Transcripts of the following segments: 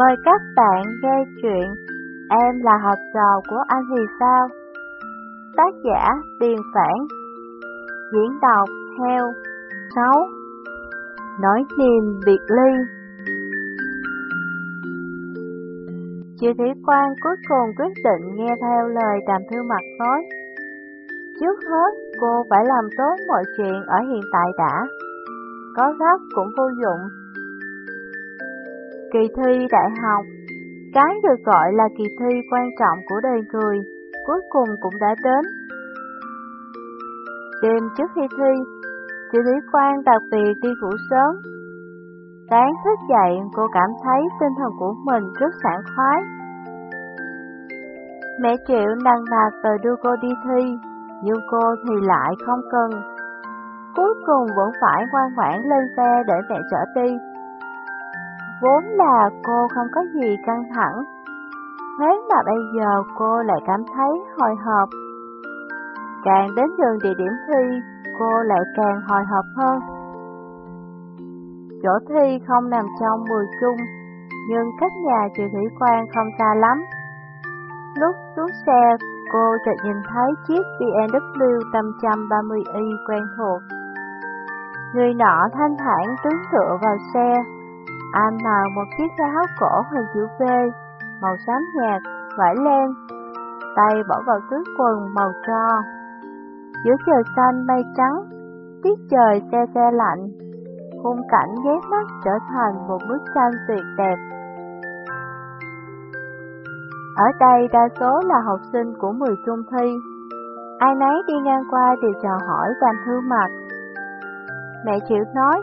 Mời các bạn nghe chuyện Em là học trò của anh thì sao? Tác giả Tiền Phản. Diễn đọc Heo 6 Nói niềm biệt ly. Chị Thủy Quang cuối cùng quyết định nghe theo lời đàm thư mặt nói. Trước hết, cô phải làm tốt mọi chuyện ở hiện tại đã. Có gấp cũng vô dụng. Kỳ thi đại học. Cái được gọi là kỳ thi quan trọng của đời người, Cuối cùng cũng đã đến. Đêm trước khi thi, Chị Thủy Quang đặc biệt đi ngủ sớm. Sáng thức dậy, cô cảm thấy tinh thần của mình rất sảng khoái. Mẹ Triệu nặng nặc đòi đưa cô đi thi, Nhưng cô thì lại không cần. Cuối cùng vẫn phải ngoan ngoãn lên xe để mẹ chở đi. Vốn là cô không có gì căng thẳng. Thế mà bây giờ cô lại cảm thấy hồi hộp. Càng đến gần địa điểm thi, cô lại càng hồi hộp hơn. Chỗ thi không nằm trong 10 chung Nhưng cách nhà chị Thủy Quang không xa lắm. Lúc xuống xe, cô chợt nhìn thấy chiếc BMW 530i quen thuộc. Người nọ thanh thản đứng tựa vào xe anh mặc một chiếc áo cổ hình chữ V, màu xám nhạt, vải len, tay bỏ vào túi quần màu tro. Giữa trời xanh mây trắng, tiết trời xe xe lạnh, khung cảnh ghé mắt trở thành một bức tranh tuyệt đẹp. Ở đây đa số là học sinh của 10 trung thi, ai nấy đi ngang qua đều chào hỏi đàm thư mặt. Mẹ chịu nói,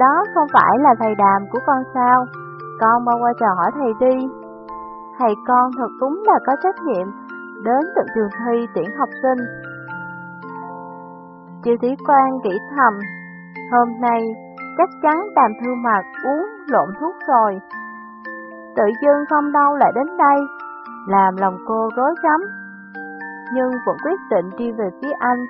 đó không phải là thầy đàm của con sao? Con mau qua chào hỏi thầy đi. Thầy con thật đúng là có trách nhiệm, đến tận trường thi tuyển học sinh. Triệu Thủy Quang nghĩ thầm, hôm nay chắc chắn đàm thư mặt uống lộn thuốc rồi. Tự dưng không đâu lại đến đây, làm lòng cô rối rắm, nhưng vẫn quyết định đi về phía anh.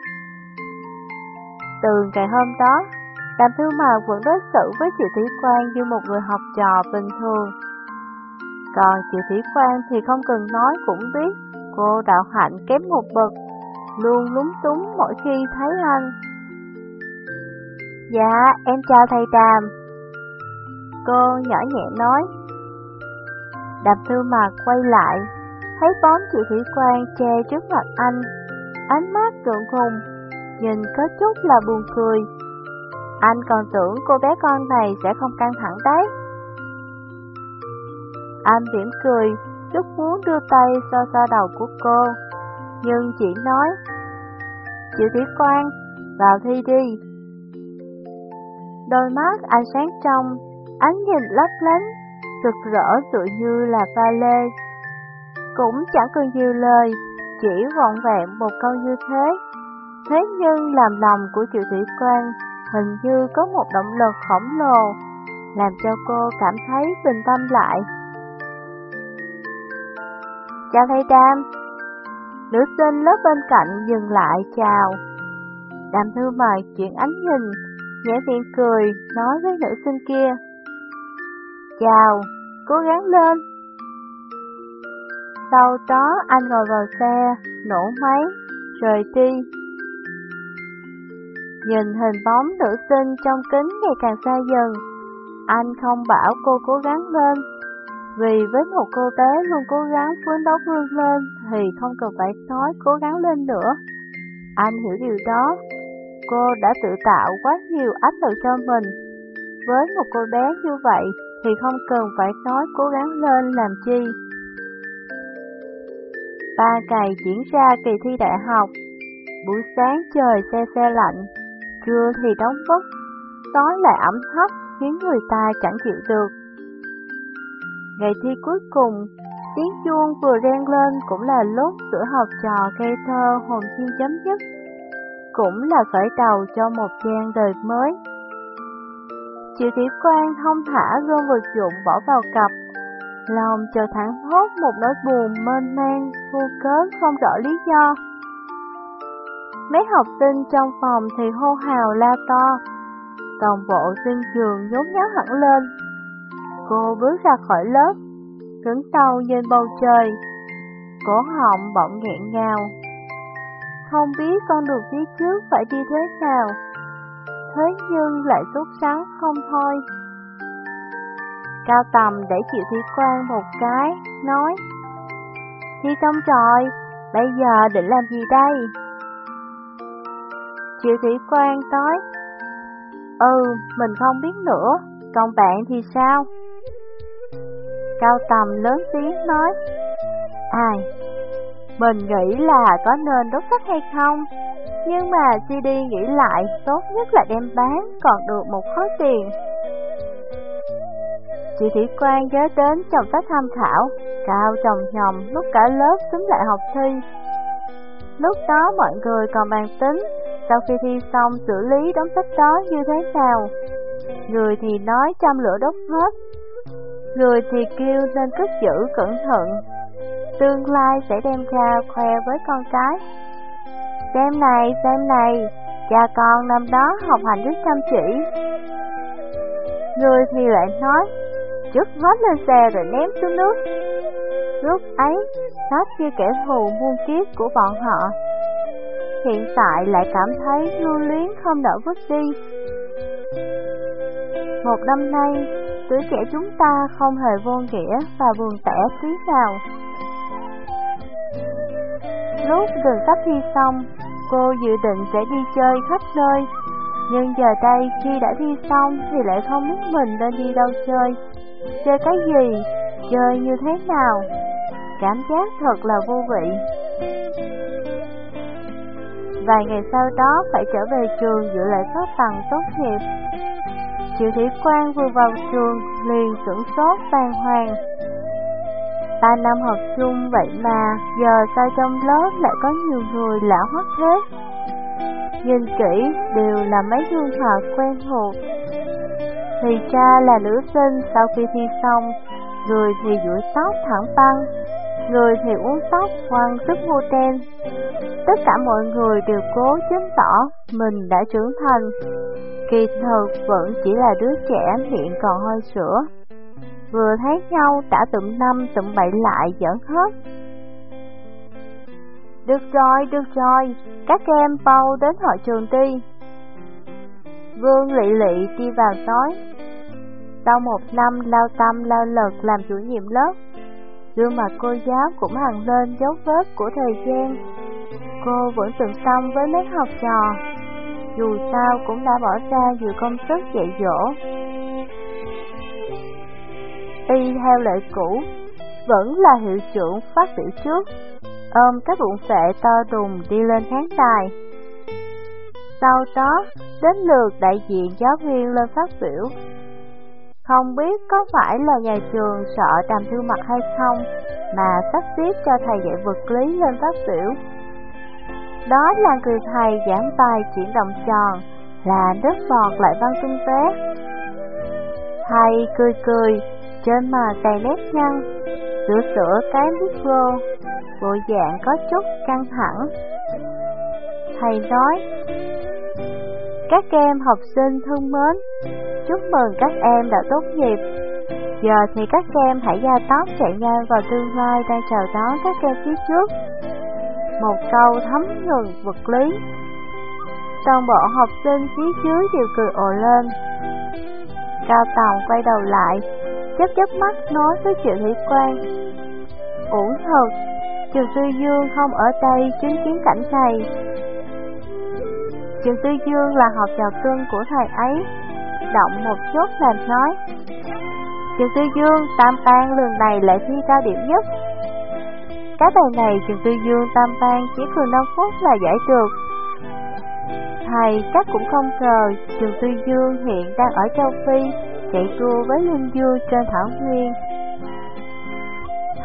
Từ ngày hôm đó, Đàm Thư Mạc vẫn đối xử với Triệu Thủy Quang như một người học trò bình thường. Còn Triệu Thủy Quang thì không cần nói cũng biết cô đạo hạnh kém một bậc, luôn lúng túng mỗi khi thấy anh. Dạ, em chào thầy Đàm. Cô nhỏ nhẹ nói. Đàm Thư Mạc quay lại, thấy bóng Triệu Thủy Quang che trước mặt anh, ánh mắt trượng khùng, nhìn có chút là buồn cười. Anh còn tưởng cô bé con này sẽ không căng thẳng đấy. Anh mỉm cười, rất muốn đưa tay so so đầu của cô, nhưng chỉ nói, Chịu Thủy Quang, vào thi đi. Đôi mắt anh sáng trong, ánh nhìn lấp lánh, rực rỡ tựa như là pha lê. Cũng chẳng cần nhiều lời, chỉ vọn vẹn một câu như thế. Thế nhưng làm lòng của Triệu Thủy Quang hình như có một động lực khổng lồ, làm cho cô cảm thấy bình tâm lại. Chào thầy Đam. Nữ sinh lớp bên cạnh dừng lại chào. Đàm thư mời chuyện ánh nhìn Nhã miệng cười nói với nữ sinh kia. Chào, cố gắng lên. Sau đó anh ngồi vào xe, nổ máy, rời đi. Nhìn hình bóng nữ sinh trong kính ngày càng xa dần, anh không bảo cô cố gắng lên. Vì với một cô bé luôn cố gắng phấn đấu vươn lên thì không cần phải nói cố gắng lên nữa. Anh hiểu điều đó. Cô đã tự tạo quá nhiều áp lực cho mình. Với một cô bé như vậy thì không cần phải nói cố gắng lên làm chi. Ba ngày diễn ra kỳ thi đại học. Buổi sáng trời xe xe lạnh, trưa thì đóng bức, tối lại ẩm thấp khiến người ta chẳng chịu được. Ngày thi cuối cùng, tiếng chuông vừa reng lên cũng là lúc sửa học trò cây thơ hồn thiên chấm dứt, cũng là khởi đầu cho một trang đời mới. Triệu Tiểu Quan thông thả gom vật dụng bỏ vào cặp, lòng chờ thẳng thốt một nỗi buồn mênh mang, thu cớ không rõ lý do. Mấy học sinh trong phòng thì hô hào la to, toàn bộ sinh trường nhốn nháo hẳn lên. Cô bước ra khỏi lớp, cứng đầu nhìn bầu trời, cổ họng bỗng nghẹn ngào. Không biết con đường phía trước phải đi thế nào, thế nhưng lại sốt sắng không thôi. Cao tầm để chịu thủy quan một cái, nói Thi xong rồi, bây giờ định làm gì đây? Triệu thủy quan nói Ừ, mình không biết nữa, còn bạn thì sao? Cao tầm lớn tiếng nói Ai, mình nghĩ là có nên đốt sách hay không? Nhưng mà CD nghĩ lại, tốt nhất là đem bán còn được một khối tiền. Chị Thủy Quan nhớ đến chồng sách tham khảo, cao chồng nhòm lúc cả lớp xúm lại học thi. Lúc đó mọi người còn bàn tính, sau khi thi xong xử lý đống sách đó như thế nào. Người thì nói trăm lửa đốt hết, người thì kêu nên cất giữ cẩn thận. Tương lai sẽ đem ra khoe với con cái. Xem này, xem này, cha con năm đó học hành rất chăm chỉ. Người thì lại nói, chút hết lên xe rồi ném xuống nước. Lúc ấy, nó như kẻ thù muôn kiếp của bọn họ. Hiện tại lại cảm thấy lưu luyến không nỡ vứt đi. Một năm nay, tuổi trẻ chúng ta không hề vô nghĩa và buồn tẻ tí nào. Lúc gần sắp thi xong, cô dự định sẽ đi chơi khắp nơi. Nhưng giờ đây khi đã thi xong thì lại không biết mình nên đi đâu chơi. Chơi cái gì? Chơi như thế nào? Cảm giác thật là vô vị. Vài ngày sau đó phải trở về trường dự lễ phát bằng tốt nghiệp. Triệu Thủy Quang vừa vào trường liền sửng sốt bàng hoàng. Ba năm học chung vậy mà giờ sao trong lớp lại có nhiều người lạ hoắc thế? Nhìn kỹ đều là mấy gương mặt quen thuộc. Thì cha là nữ sinh sau khi thi xong, người thì duỗi tóc thẳng băng, người thì uống tóc quăng sức mô ten. Tất cả mọi người đều cố chứng tỏ mình đã trưởng thành, kỳ thực vẫn chỉ là đứa trẻ hiện còn hơi sữa. Vừa thấy nhau đã tụm năm tụm bảy lại giỡn hết. Được rồi, được rồi, các em bao đến hội trường đi. Vương Lị Lị đi vào nói. Sau một năm lao tâm lao lực làm chủ nhiệm lớp, gương mặt cô giáo cũng hằng lên dấu vết của thời gian. Cô vẫn từng xong với mấy học trò, dù sao cũng đã bỏ ra nhiều công sức dạy dỗ. Y theo lệ cũ, vẫn là hiệu trưởng phát biểu trước, ôm các bụng vệ to đùng đi lên khán đài. Sau đó, đến lượt đại diện giáo viên lên phát biểu. Không biết có phải là nhà trường sợ đàm thư mặt hay không, mà sắp xếp cho thầy dạy vật lý lên phát biểu. Đó là người thầy giảng bài chuyển động tròn, là nước bọt lại văn tung té. Thầy cười cười, trên mà đầy nét nhăn, sửa sửa cái micro, bộ dạng có chút căng thẳng. Thầy nói, các em học sinh thân mến, chúc mừng các em đã tốt nghiệp. Giờ thì các em hãy gia tóc chạy nhanh vào tương lai đang chào đón các em phía trước. Một câu thấm nhuần vật lý. Toàn bộ học sinh phía dưới đều cười ồ lên. Cao Tòng quay đầu lại, chớp chớp mắt nói với Triệu Thủy Quang. Uổng thật, Trường Tư Dương không ở đây chứng kiến cảnh này. Trường Tư Dương là học trò cưng của thầy ấy, động một chút làm nói. Trường Tư Dương, tam ban lần này lại thi cao điểm nhất. Cái bài này Trường Tư Dương tam ban chỉ cần 5 phút là giải được. Thầy chắc cũng không ngờ Trường Tư Dương hiện đang ở châu Phi chạy đua với Linh Dương trên thảo nguyên.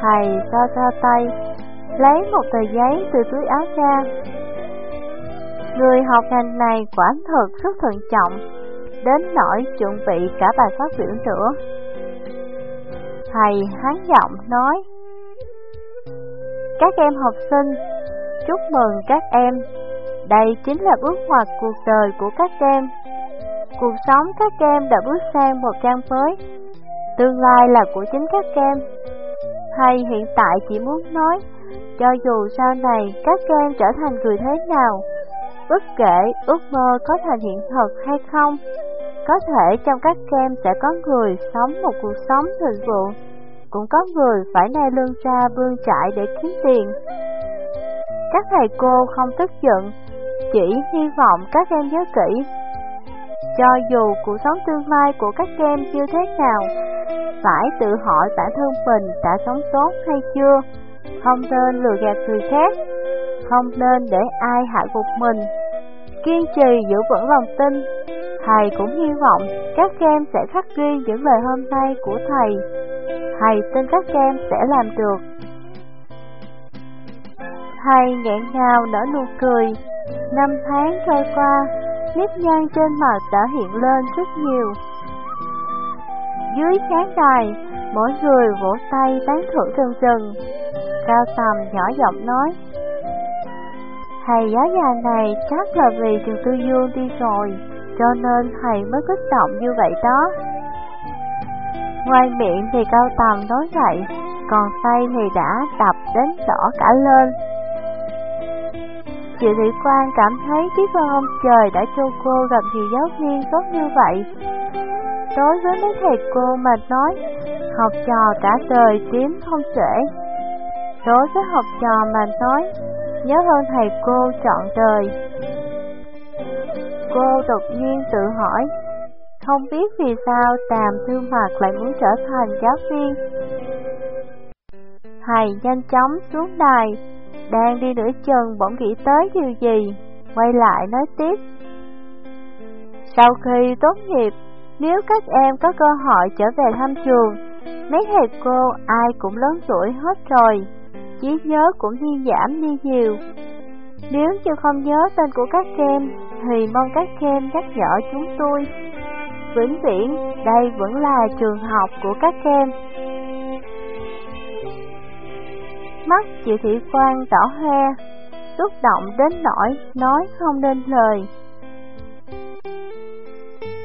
Thầy so so tay, lấy một tờ giấy từ túi áo ra. Người học ngành này quả thật rất thận trọng, đến nỗi chuẩn bị cả bài phát biểu nữa. Thầy hán giọng nói, các em học sinh, chúc mừng các em, đây chính là bước ngoặt cuộc đời của các em cuộc sống các em đã bước sang một trang mới. Tương lai là của chính các em. Hay hiện tại chỉ muốn nói, cho dù sau này các em trở thành người thế nào, bất kể ước mơ có thành hiện thực hay không, có thể trong các em sẽ có người sống một cuộc sống thịnh vượng, cũng có người phải nai lương ra bươn trại để kiếm tiền. Các thầy cô không tức giận, chỉ hy vọng các em nhớ kỹ. Cho dù cuộc sống tương lai của các em chưa thế nào, phải tự hỏi bản thân mình đã sống tốt hay chưa, không nên lừa gạt người khác, không nên để ai hại phục mình. Kiên trì giữ vững lòng tin, thầy cũng hy vọng các em sẽ khắc ghi những lời hôm nay của thầy. Thầy tin các em sẽ làm được. Thầy nghẹn ngào nở nụ cười, năm tháng trôi qua, nếp nhăn trên mặt đã hiện lên rất nhiều. Dưới khán đài, mỗi người vỗ tay tán thưởng rần rần. Cao Tầm nhỏ giọng nói, Thầy giáo già này chắc là vì trường tư dương đi rồi, cho nên thầy mới kích động như vậy đó. Ngoài miệng thì Cao Tầm nói vậy, còn tay thì đã đập đến đỏ cả lên. Chị Thủy Quang cảm thấy biết ơn ông trời đã cho cô gặp nhiều giáo viên tốt như vậy. Đối với mấy thầy cô mà nói, học trò cả đời tím không trễ. Đối với học trò mà nói, nhớ hơn thầy cô trọn đời. Cô đột nhiên tự hỏi, không biết vì sao Tàm Thư Mặt lại muốn trở thành giáo viên. Thầy nhanh chóng xuống đài, đang đi nửa chừng bỗng nghĩ tới điều gì, quay lại nói tiếp. Sau khi tốt nghiệp, nếu các em có cơ hội trở về thăm trường, mấy thầy cô ai cũng lớn tuổi hết rồi, trí nhớ cũng đi giảm đi nhiều. Nếu chưa không nhớ tên của các em, thì mong các em nhắc nhở chúng tôi. Vĩnh viễn, đây vẫn là trường học của các em. Mắt chị Thị Quang đỏ hoe, xúc động đến nỗi nói không nên lời.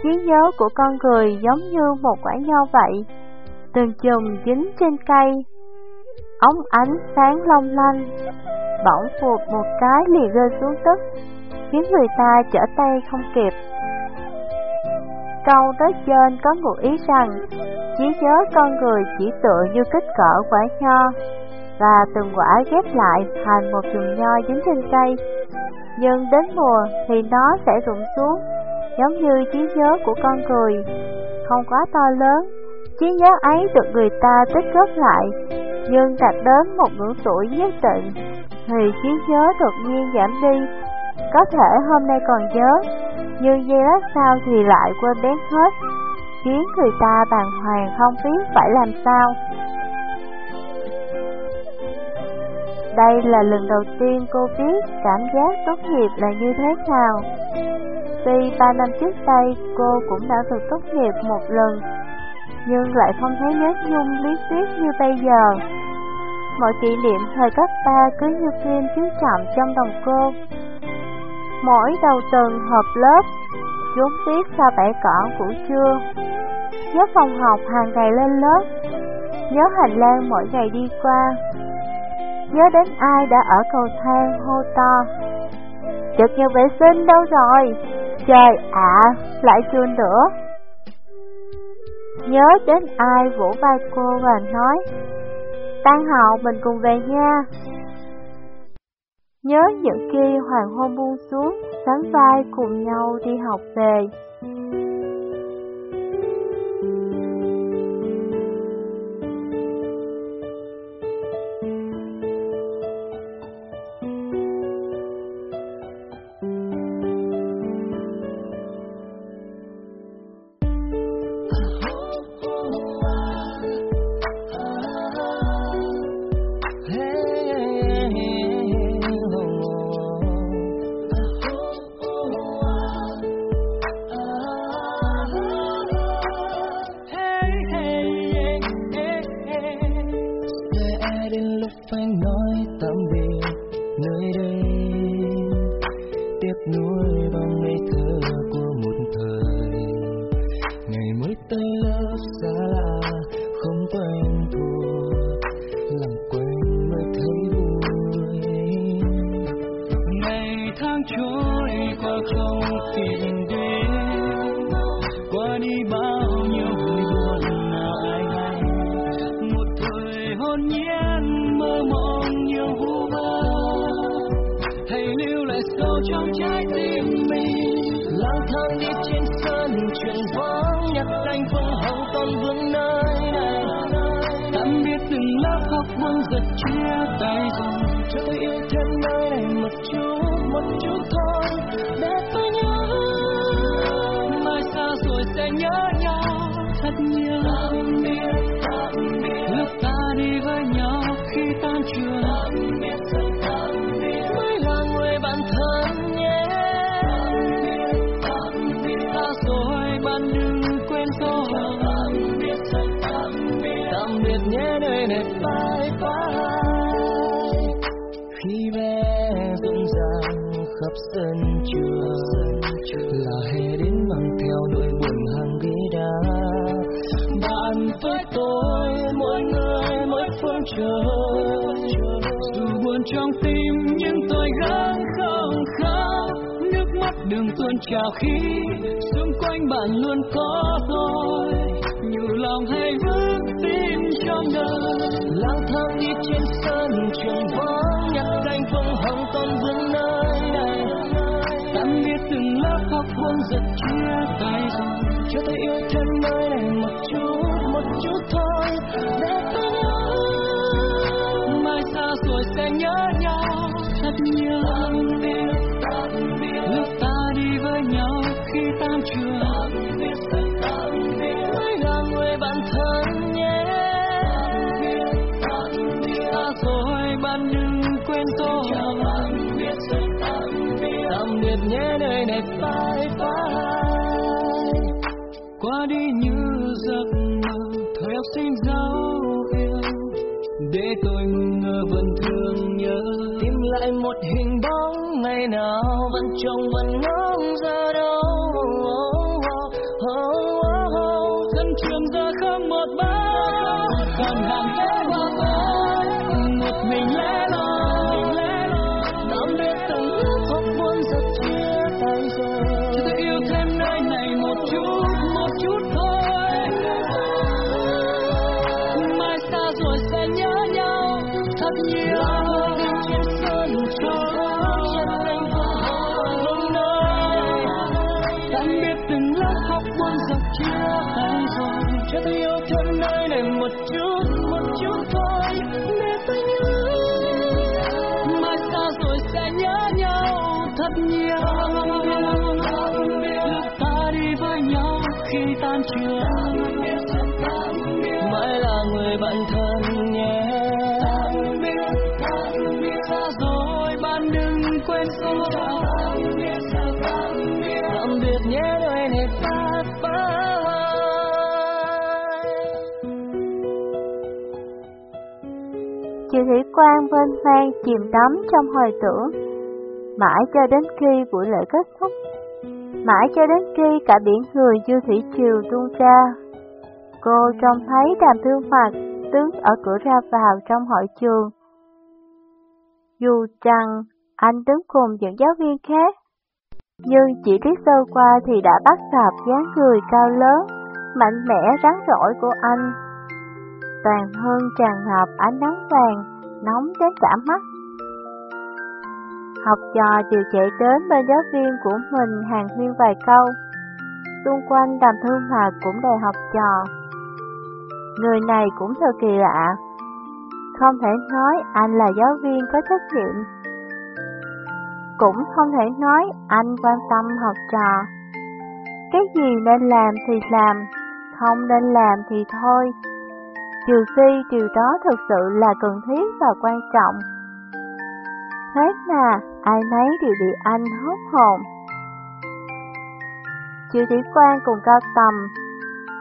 Trí nhớ của con người giống như một quả nho vậy, từng chùm dính trên cây, ống ánh sáng long lanh, bỗng phụt một cái liền rơi xuống đất, khiến người ta trở tay không kịp. Câu tới trên có ngụ ý rằng, trí nhớ con người chỉ tựa như kích cỡ quả nho, và từng quả ghép lại thành một chùm nho dính trên cây. Nhưng đến mùa thì nó sẽ rụng xuống, giống như trí nhớ của con người, không quá to lớn. Trí nhớ ấy được người ta tích góp lại, nhưng đạt đến một ngưỡng tuổi nhất định, thì trí nhớ đột nhiên giảm đi. Có thể hôm nay còn nhớ, nhưng giây lát sau thì lại quên bén hết, khiến người ta bàng hoàng không biết phải làm sao. Đây là lần đầu tiên cô biết cảm giác tốt nghiệp là như thế nào. Tuy ba năm trước đây cô cũng đã được tốt nghiệp một lần, nhưng lại không thấy nhớ nhung lý thuyết như bây giờ. Mọi kỷ niệm thời cấp ba cứ như phim chiếu chậm trong đầu cô. Mỗi đầu tuần họp lớp, trốn tiết ra bãi cỏ buổi trưa, nhớ phòng học hàng ngày lên lớp, nhớ hành lang mỗi ngày đi qua, nhớ đến ai đã ở cầu thang hô to. chợt nhà vệ sinh đâu rồi? Trời ạ, lại chưa nữa. Nhớ đến ai vỗ vai cô và nói, tan học mình cùng về nha. Nhớ những khi hoàng hôn buông xuống, sánh vai cùng nhau đi học về. Mơ mộng nhiều vu vơ. Hãy lưu lại sâu trong trái tim mình. Lang thang đi trên sân, chuyện vắng nhặt anh phương hồng còn vương nơi này. Tạm biết từng lớp học vương giật chia tay rồi cho tôi yêu thêm nơi này, một chút một chút thôi. Chờ dù buồn trong tim nhưng tôi gắng không khóc nước mắt đừng tuôn trào khi xung quanh bạn luôn có tôi nhiều lòng hay vững tin trong đời lang thang đi trên sân trường vắng nhặt cánh phong hồng còn vương nơi này tạm biệt từng lớp học vương giật chia tay cho tôi yêu thêm nơi này một chút một chút thôi để đừng Chị Thủy Quang bên hoang chìm đắm trong hồi tưởng, mãi cho đến khi buổi lễ kết thúc, mãi cho đến khi cả biển người dư thủy triều tuôn ra. Cô trông thấy đàm thương hoạt đứng ở cửa ra vào trong hội trường. Dù rằng anh đứng cùng những giáo viên khác, nhưng chỉ biết sơ qua thì đã bắt gặp dáng người cao lớn, mạnh mẽ rắn rỏi của anh. Toàn hơn tràn ngập ánh nắng vàng, nóng đến cả mắt. Học trò đều chạy đến bên giáo viên của mình hàng huyên vài câu. Xung quanh đàm thương hòa cũng đầy học trò. Người này cũng thật kỳ lạ. Không thể nói anh là giáo viên có trách nhiệm. Cũng không thể nói anh quan tâm học trò. Cái gì nên làm thì làm, không nên làm thì thôi. Trừ khi điều đó thực sự là cần thiết và quan trọng. Thế mà, ai nấy đều bị anh hốt hồn. Triệu Thủy Quan cùng Cao Tầm,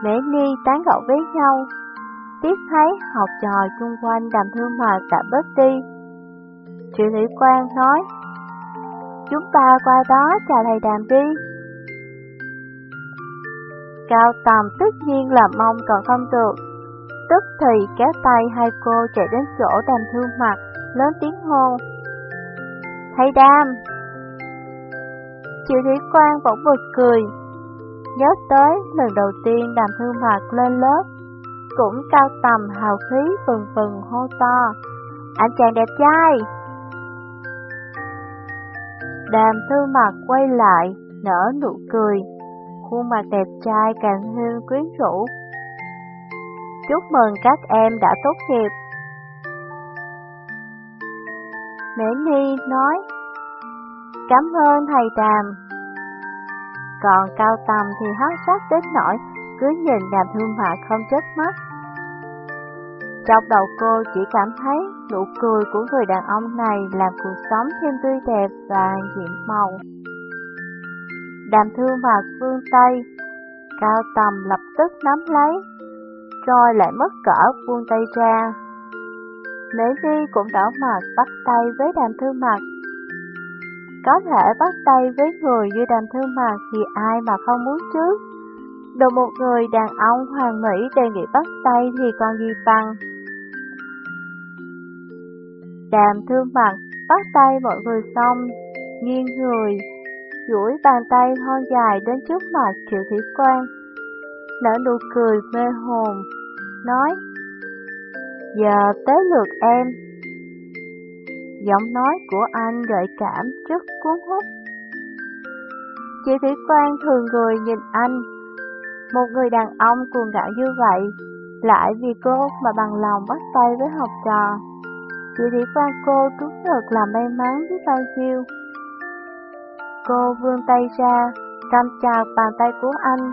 Mễ Ni tán gẫu với nhau. Tiếp thấy học trò chung quanh đàm thương mà cả bớt đi. Triệu Thủy Quan nói, Chúng ta qua đó chào thầy đàm đi. Cao Tầm tất nhiên là mong còn không được. Tức thì kéo tay hai cô chạy đến chỗ đàm thương mặt, lớn tiếng hô. Thầy Đam, Triệu Thủy Quang bỗng bật cười, nhớ tới lần đầu tiên đàm thư Hoạt lên lớp, cũng cao tầm hào khí vừng vừng hô to, anh chàng đẹp trai. Đàm thư mặt quay lại, nở nụ cười, khuôn mặt đẹp trai càng thêm quyến rũ. Chúc mừng các em đã tốt nghiệp. Mễ Ni nói, Cảm ơn thầy Đàm. Còn Cao Tầm thì hát sắc đến nỗi cứ nhìn Đàm Thương Mạc không chớp mắt. Trong đầu cô chỉ cảm thấy nụ cười của người đàn ông này làm cuộc sống thêm tươi đẹp và nhiệm màu. Đàm Thương Mạc phương Tây, Cao Tầm lập tức nắm lấy, rồi lại mất cỡ buông tay ra. Mễ Di cũng đỏ mặt bắt tay với Đàm thư mặt. có thể bắt tay với người như đàm thư mặt thì ai mà không muốn chứ. Được một người đàn ông hoàng mỹ đề nghị bắt tay thì còn gì bằng. Đàm thư mặt bắt tay mọi người xong, nghiêng người, duỗi bàn tay thon dài đến trước mặt Triệu Thủy quan, Nở nụ cười mê hồn, nói, Giờ tới lượt em, Giọng nói của anh gợi cảm rất cuốn hút. Chị Thủy Quang thường người nhìn anh. Một người đàn ông cuồng gạo như vậy, lại vì cô mà bằng lòng bắt tay với học trò. Chị Thủy Quang cô đúng thật là may mắn biết bao nhiêu. Cô vươn tay ra, cầm chào bàn tay của anh.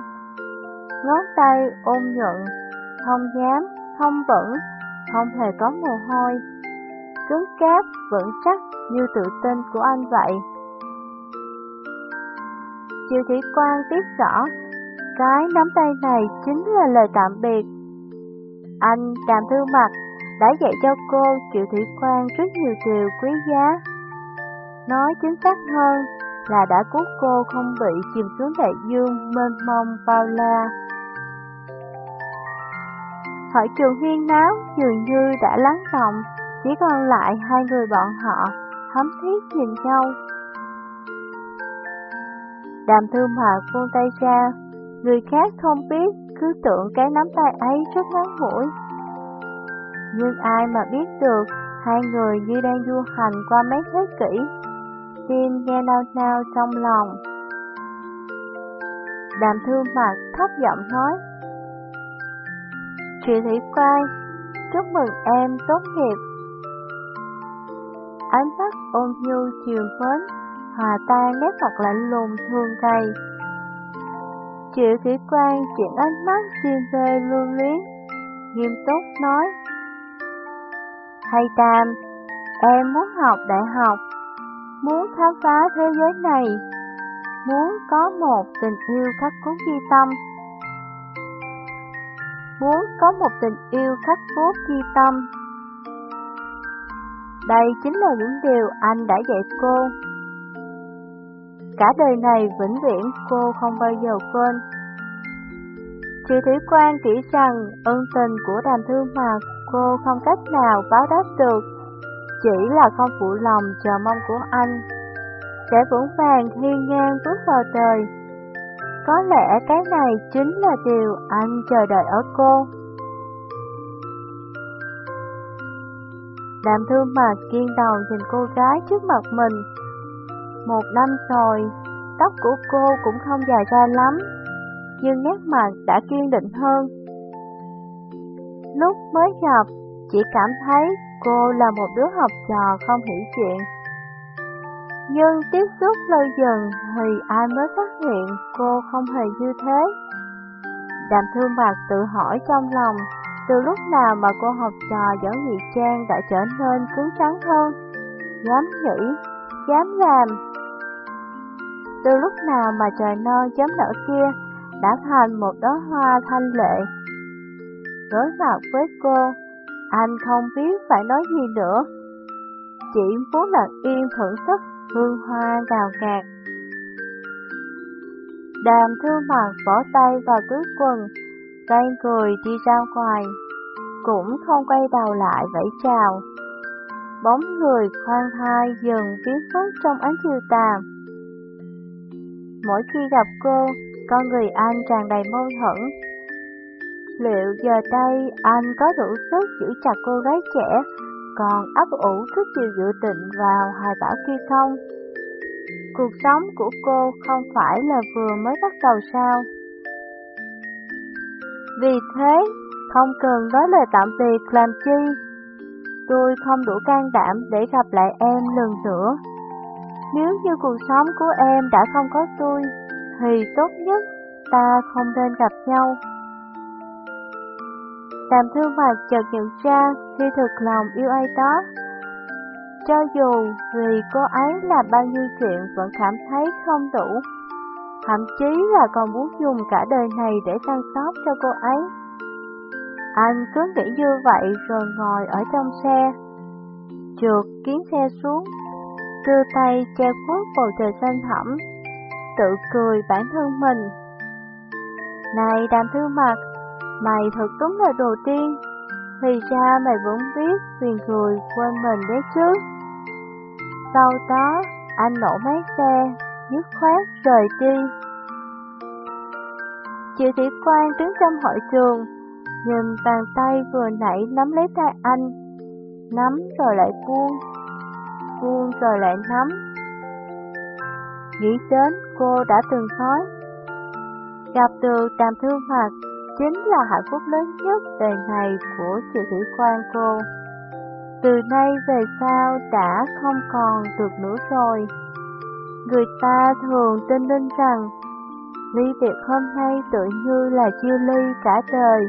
Ngón tay ôm nhuận, không dám, không vững, không hề có mồ hôi cứng cáp, vững chắc như tự tin của anh vậy. Triệu Thủy Quang biết rõ, cái nắm tay này chính là lời tạm biệt. Anh Đàm Thư Mặt đã dạy cho cô Triệu Thủy Quang rất nhiều điều quý giá. Nói chính xác hơn là đã cứu cô không bị chìm xuống đại dương mênh mông bao la. Hội trường huyên náo dường như đã lắng động chỉ còn lại hai người bọn họ, thấm thiết nhìn nhau. Đàm thư mạc buông tay ra, người khác không biết, cứ tưởng cái nắm tay ấy rất ngắn ngủi. Nhưng ai mà biết được, hai người như đang du hành qua mấy thế kỷ, tim nghe nao nao trong lòng. Đàm thư mạc thấp giọng nói, Chị Thủy Quang, chúc mừng em tốt nghiệp ánh mắt ôn nhu chiều mến, hòa tan nét mặt lạnh lùng thương ngày. Triệu thủy quan chuyển ánh mắt xuyên về lưu luyến, nghiêm túc nói. Thầy Tam, em muốn học đại học, muốn khám phá thế giới này, muốn có một tình yêu khắc cốt ghi tâm. Muốn có một tình yêu khắc cốt ghi tâm đây chính là những điều anh đã dạy cô. Cả đời này vĩnh viễn cô không bao giờ quên. Chị Thủy Quan chỉ rằng ân tình của đàm thư mà cô không cách nào báo đáp được, chỉ là không phụ lòng chờ mong của anh. Sẽ vững vàng hiên ngang bước vào đời. Có lẽ cái này chính là điều anh chờ đợi ở cô. Đàm thương mà kiên đầu nhìn cô gái trước mặt mình. Một năm rồi, tóc của cô cũng không dài ra lắm, nhưng nét mặt đã kiên định hơn. Lúc mới gặp, chỉ cảm thấy cô là một đứa học trò không hiểu chuyện. Nhưng tiếp xúc lâu dần thì ai mới phát hiện cô không hề như thế. Đàm thương bạc tự hỏi trong lòng từ lúc nào mà cô học trò giỏi dị Trang đã trở nên cứng rắn hơn, dám nghĩ, dám làm? Từ lúc nào mà trời non chấm nở kia đã thành một đóa hoa thanh lệ? Đối mặt với cô, anh không biết phải nói gì nữa, chỉ muốn lặng yên thưởng thức hương hoa gào gạt. Đàm thư mặt bỏ tay vào túi quần, tay cười đi ra ngoài, cũng không quay đầu lại vẫy chào. Bóng người khoan thai dần biến mất trong ánh chiều tà. mỗi khi gặp cô, con người anh tràn đầy mâu thuẫn. Liệu giờ đây anh có đủ sức giữ chặt cô gái trẻ, còn ấp ủ rất nhiều dự định vào hài bảo kia không? Cuộc sống của cô không phải là vừa mới bắt đầu sao? Vì thế, không cần nói lời tạm biệt làm chi. Tôi không đủ can đảm để gặp lại em lần nữa. Nếu như cuộc sống của em đã không có tôi, thì tốt nhất ta không nên gặp nhau. Đàm thương mặt chợt nhận ra khi thực lòng yêu ai đó. Cho dù vì cô ấy là bao nhiêu chuyện vẫn cảm thấy không đủ, thậm chí là còn muốn dùng cả đời này để săn sóc cho cô ấy. Anh cứ nghĩ như vậy rồi ngồi ở trong xe, trượt kiến xe xuống, đưa tay che khuất bầu trời xanh thẳm, tự cười bản thân mình. Này đàm thư mặt, mày thật đúng là đồ tiên, thì ra mày vẫn biết quyền cười quên mình đấy chứ. Sau đó, anh nổ máy xe, dứt khoát rời đi. Chị sĩ quan đứng trong hội trường, nhìn bàn tay vừa nãy nắm lấy tay anh, nắm rồi lại buông, buông rồi lại nắm. Nghĩ đến cô đã từng nói, gặp được đàm thương mặt chính là hạnh phúc lớn nhất đời này của chị thủy quan cô. Từ nay về sau đã không còn được nữa rồi. Người ta thường tin linh rằng ly biệt hôm nay tự như là chia ly cả đời.